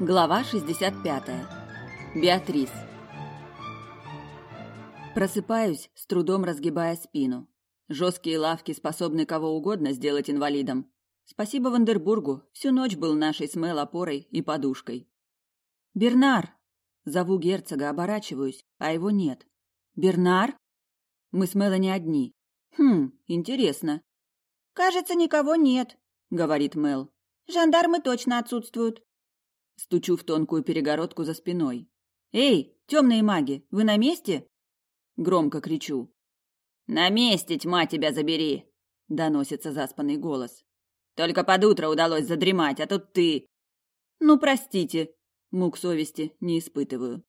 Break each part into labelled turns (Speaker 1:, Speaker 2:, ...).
Speaker 1: Глава 65. Беатрис. Просыпаюсь, с трудом разгибая спину. Жесткие лавки способны кого угодно сделать инвалидом. Спасибо Вандербургу, всю ночь был нашей с Мэл опорой и подушкой. «Бернар!» Зову герцога, оборачиваюсь, а его нет. «Бернар?» Мы с Мелани одни. «Хм, интересно».
Speaker 2: «Кажется, никого нет», — говорит Мел. «Жандармы точно отсутствуют».
Speaker 1: Стучу в тонкую перегородку за спиной. «Эй, темные маги, вы на месте?» Громко кричу. «На месте, тьма тебя забери!» Доносится заспанный голос. «Только под утро удалось задремать, а тут ты...» «Ну, простите!» Мук совести не испытываю.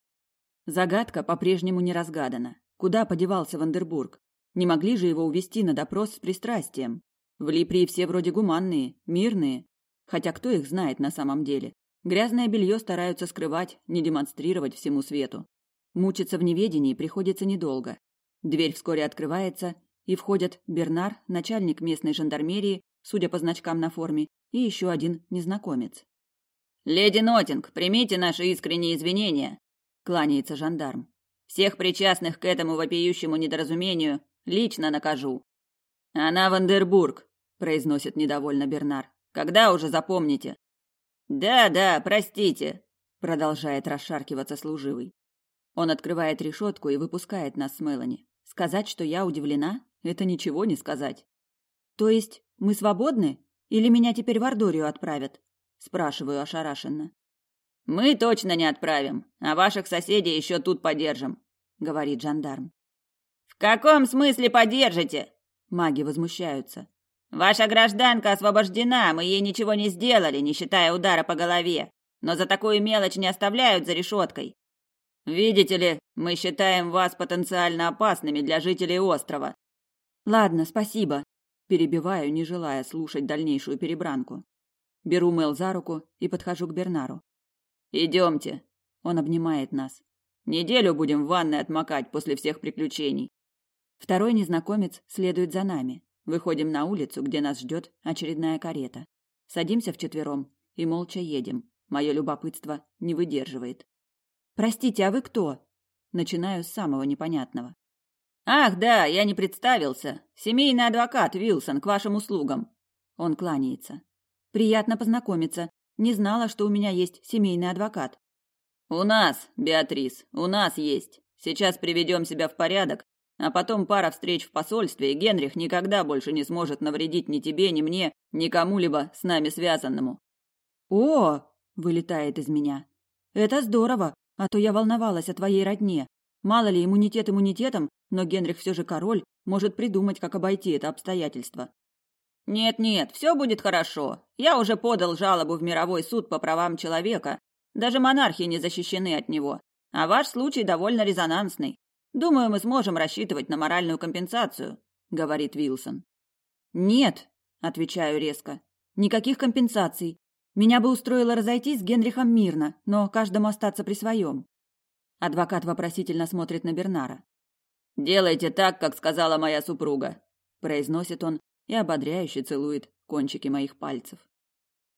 Speaker 1: Загадка по-прежнему не разгадана. Куда подевался Вандербург? Не могли же его увести на допрос с пристрастием? В Липрии все вроде гуманные, мирные. Хотя кто их знает на самом деле? Грязное белье стараются скрывать, не демонстрировать всему свету. Мучиться в неведении приходится недолго. Дверь вскоре открывается, и входят Бернар, начальник местной жандармерии, судя по значкам на форме, и еще один незнакомец. «Леди Нотинг, примите наши искренние извинения!» – кланяется жандарм. «Всех причастных к этому вопиющему недоразумению лично накажу». «Она Вандербург», – произносит недовольно Бернар. «Когда уже запомните?» «Да, да, простите», — продолжает расшаркиваться служивый. Он открывает решетку и выпускает нас с Мелани. Сказать, что я удивлена, это ничего не сказать. То есть мы свободны? Или меня теперь в Ордорию отправят? Спрашиваю ошарашенно. Мы точно не отправим, а ваших соседей еще тут подержим, говорит жандарм. В каком смысле подержите? Маги возмущаются. Ваша гражданка освобождена, мы ей ничего не сделали, не считая удара по голове. Но за такую мелочь не оставляют за решеткой. Видите ли, мы считаем вас потенциально опасными для жителей острова. Ладно, спасибо. Перебиваю, не желая слушать дальнейшую перебранку. Беру Мел за руку и подхожу к Бернару. Идемте. Он обнимает нас. Неделю будем в ванной отмокать после всех приключений. Второй незнакомец следует за нами. Выходим на улицу, где нас ждет очередная карета. Садимся вчетвером и молча едем. Мое любопытство не выдерживает. «Простите, а вы кто?» Начинаю с самого непонятного. «Ах, да, я не представился. Семейный адвокат Вилсон к вашим услугам». Он кланяется. «Приятно познакомиться. Не знала, что у меня есть семейный адвокат». «У нас, Беатрис, у нас есть. Сейчас приведем себя в порядок а потом пара встреч в посольстве, и Генрих никогда больше не сможет навредить ни тебе, ни мне, ни кому-либо с нами связанному. О, вылетает из меня. Это здорово, а то я волновалась о твоей родне. Мало ли иммунитет иммунитетом, но Генрих все же король, может придумать, как обойти это обстоятельство. Нет-нет, все будет хорошо. Я уже подал жалобу в мировой суд по правам человека. Даже монархи не защищены от него. А ваш случай довольно резонансный. Думаю, мы сможем рассчитывать на моральную компенсацию, говорит Вилсон. Нет, отвечаю резко. Никаких компенсаций. Меня бы устроило разойтись с Генрихом мирно, но каждому остаться при своем. Адвокат вопросительно смотрит на Бернара. Делайте так, как сказала моя супруга, произносит он и ободряюще целует кончики моих пальцев.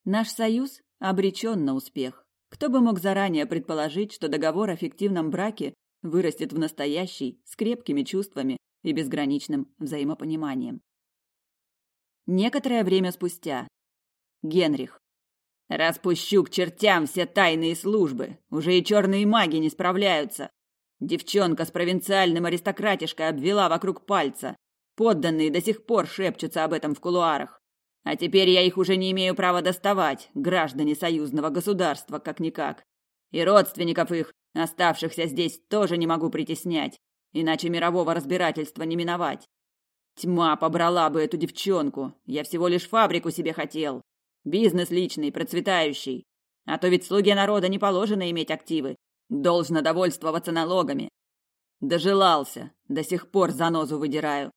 Speaker 1: Наш союз обречен на успех. Кто бы мог заранее предположить, что договор о фиктивном браке вырастет в настоящий с крепкими чувствами и безграничным взаимопониманием. Некоторое время спустя. Генрих. Распущу к чертям все тайные службы. Уже и черные маги не справляются. Девчонка с провинциальным аристократишкой обвела вокруг пальца. Подданные до сих пор шепчутся об этом в кулуарах. А теперь я их уже не имею права доставать, граждане союзного государства, как-никак. И родственников их Оставшихся здесь тоже не могу притеснять, иначе мирового разбирательства не миновать. Тьма побрала бы эту девчонку. Я всего лишь фабрику себе хотел. Бизнес личный, процветающий. А то ведь слуге народа не положено иметь активы. Должно довольствоваться налогами. Дожелался. До сих пор занозу выдираю.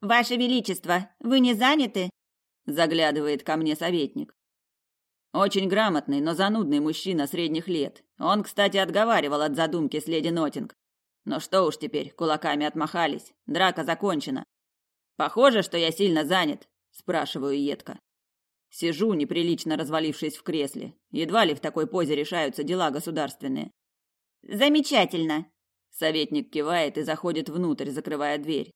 Speaker 2: Ваше Величество, вы не заняты?
Speaker 1: Заглядывает ко мне советник. Очень грамотный, но занудный мужчина средних лет. Он, кстати, отговаривал от задумки с леди Нотинг. Но что уж теперь, кулаками отмахались. Драка закончена. Похоже, что я сильно занят, спрашиваю едко. Сижу, неприлично развалившись в кресле. Едва ли в такой позе решаются дела государственные.
Speaker 2: Замечательно.
Speaker 1: Советник кивает и заходит внутрь, закрывая дверь.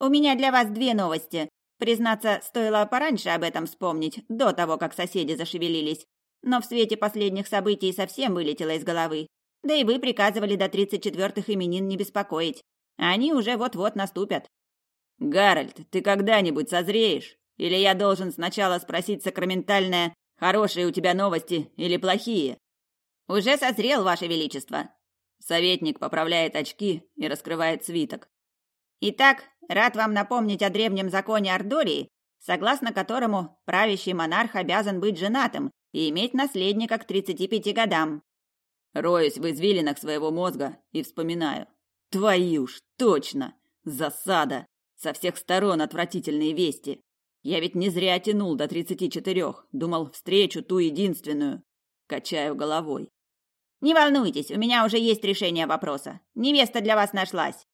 Speaker 2: У меня для вас две новости. Признаться, стоило пораньше об этом вспомнить, до того, как соседи зашевелились. Но в свете последних событий совсем вылетело из головы. Да и вы приказывали до тридцать четвертых именин не беспокоить. Они уже вот-вот наступят.
Speaker 1: Гарольд, ты когда-нибудь созреешь? Или я должен сначала спросить сакраментальное, хорошие у тебя новости или плохие?
Speaker 2: Уже созрел, ваше величество.
Speaker 1: Советник поправляет очки и раскрывает свиток.
Speaker 2: Итак, рад вам напомнить о древнем законе Ардории, согласно которому правящий монарх обязан быть женатым и иметь наследника к 35 годам.
Speaker 1: Роюсь в извилинах своего мозга и вспоминаю. Твою ж, точно! Засада! Со всех сторон отвратительные вести. Я ведь не зря тянул до тридцати четырех, думал, встречу ту единственную. Качаю головой.
Speaker 2: Не волнуйтесь, у меня уже есть решение вопроса. Невеста для вас нашлась.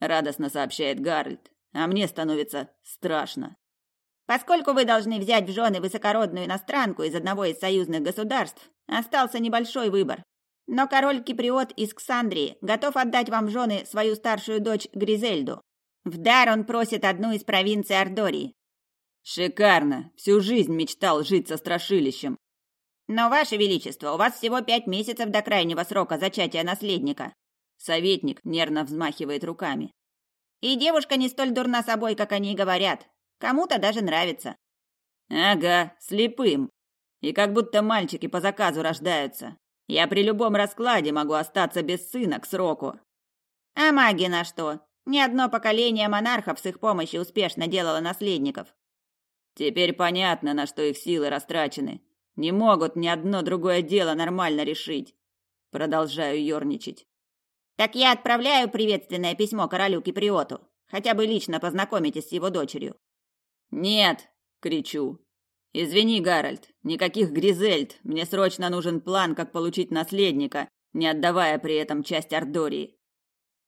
Speaker 1: Радостно сообщает Гарольд, а мне становится страшно.
Speaker 2: Поскольку вы должны взять в жены высокородную иностранку из одного из союзных государств, остался небольшой выбор. Но король Киприот из Ксандрии готов отдать вам в жены свою старшую дочь Гризельду. В дар он просит одну из провинций Ардории.
Speaker 1: Шикарно. Всю жизнь мечтал жить со страшилищем.
Speaker 2: Но, Ваше Величество, у вас всего пять месяцев до крайнего срока зачатия наследника.
Speaker 1: Советник нервно взмахивает руками.
Speaker 2: И девушка не столь дурна собой, как они говорят. Кому-то даже нравится.
Speaker 1: Ага, слепым. И как будто мальчики по заказу рождаются. Я при любом раскладе могу остаться без сына к сроку.
Speaker 2: А маги на что? Ни одно поколение монархов с их помощью успешно делало наследников.
Speaker 1: Теперь понятно, на что их силы растрачены. Не могут ни одно другое дело нормально решить. Продолжаю ерничать.
Speaker 2: Так я отправляю приветственное письмо королю Киприоту. Хотя бы лично познакомитесь с его дочерью.
Speaker 1: Нет, кричу. Извини, Гарольд, никаких Гризельд. Мне срочно нужен план, как получить наследника, не отдавая при этом часть Ардории.